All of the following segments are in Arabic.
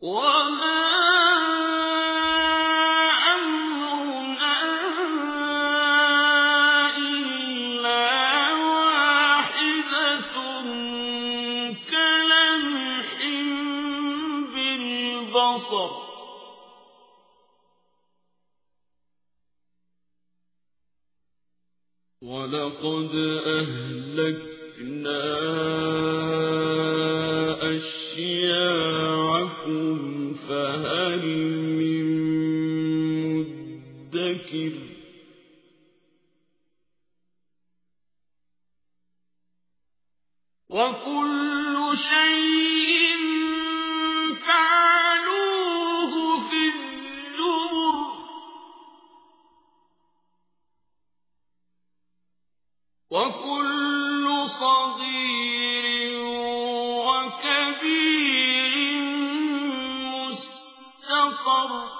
وما أمرنا إلا واحدة كلمح بالبصر ولقد أهلكنا أشياعكم مدكر وكل شيء فعلوه في الزبر. وكل صغير وكبير مستقر.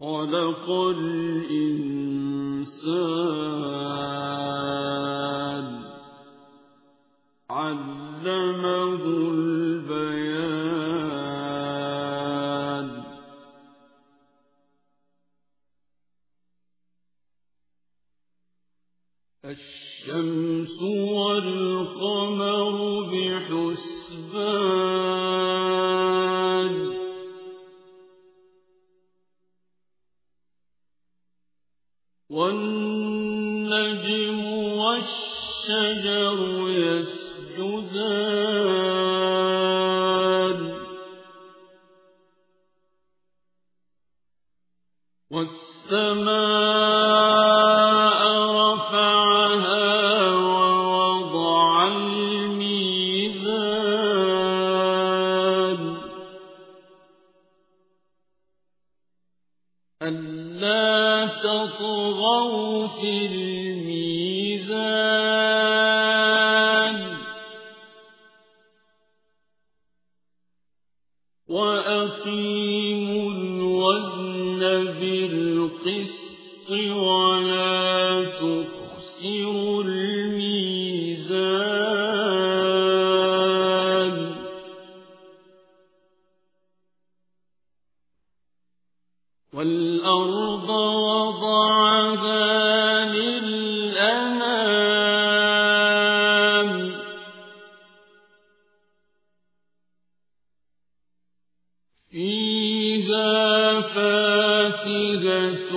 خلق الإنسان. علمه البيان. الشمس والقمر بحسبان. والنجم والشجر يسجدان. والسماء ألا تطغوا في الميزان وأقيموا الوزن بالقسط ولا تخسروا والأرض وضعها للأنام. فيها فاكهة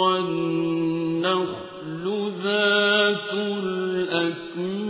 والنخل ذات الأكمام.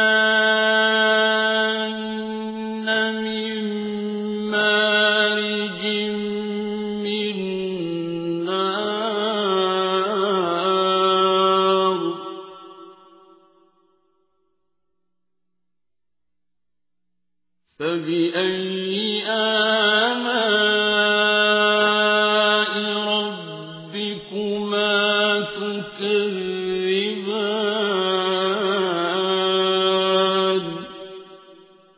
فبأي آلاء